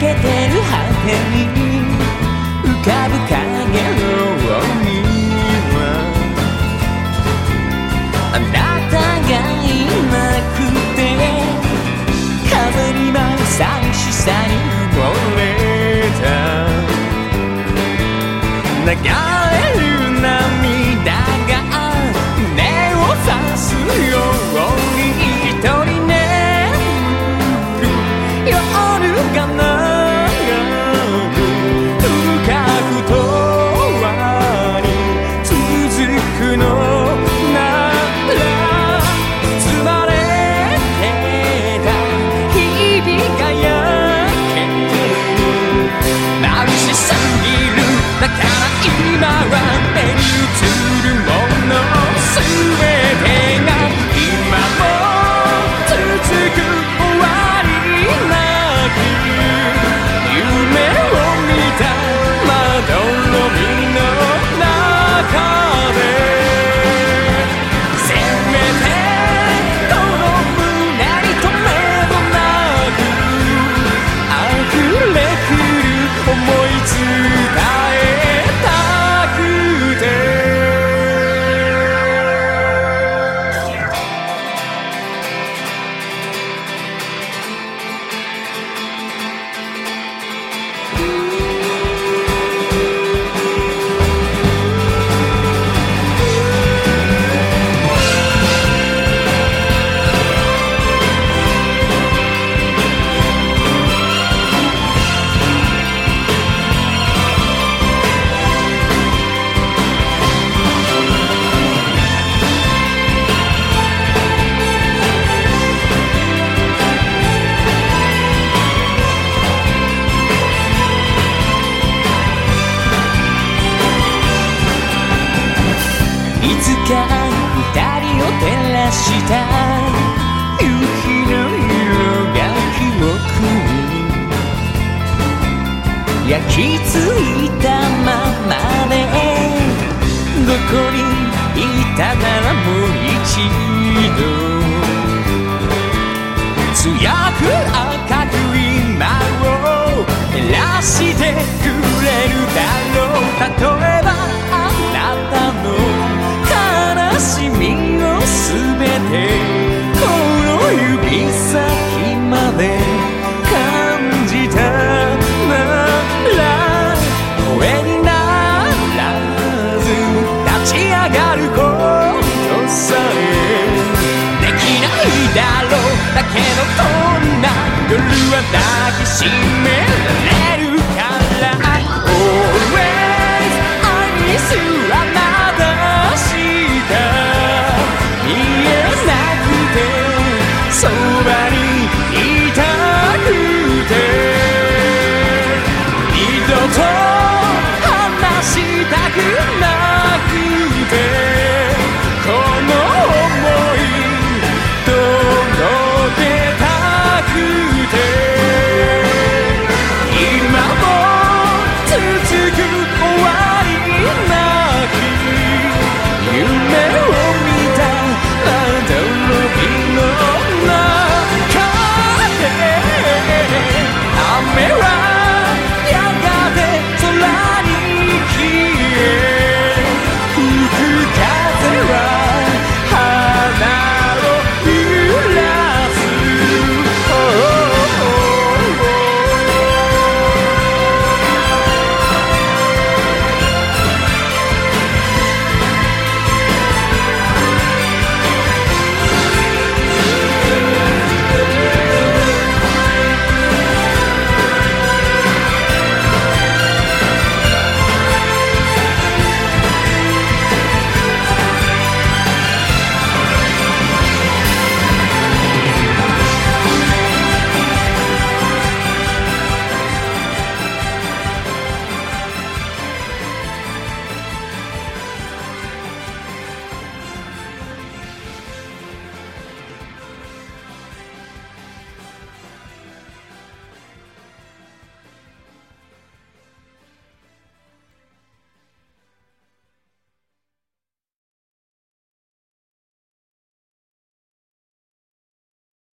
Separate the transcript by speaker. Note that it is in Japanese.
Speaker 1: けてる果てに浮かぶ影のにはあなたがいなくて風に舞う寂しさに埋もれた。流れる涙が胸を刺すよ。いつか二人を照らした夕日の色が記憶に焼き付いたままでどこにいたならもう一度強く赤く今を照らしてくれるだろう例え抱きしめ